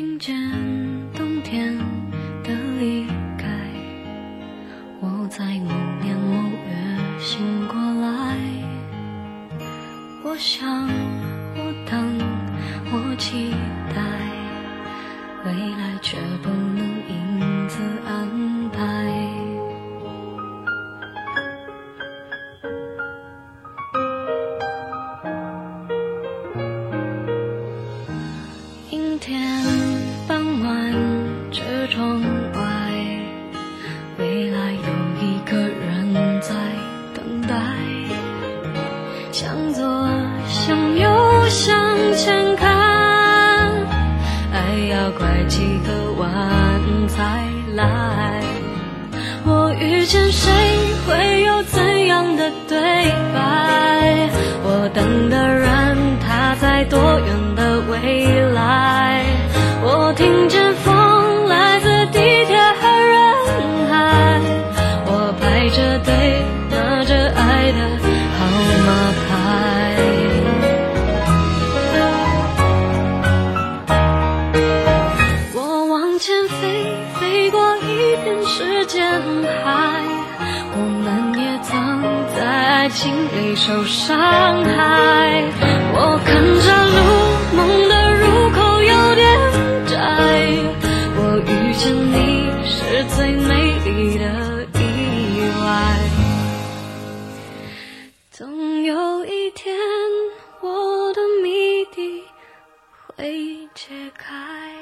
听见冬天向前看，爱要拐几个弯才来。我遇见谁，会有怎样的对白？我等的人，他在多远的未来？我听间海，我们也曾在爱情里受伤害。我看着路，梦的入口有点窄，我遇见你是最美丽的意外。总有一天，我的谜底会解开。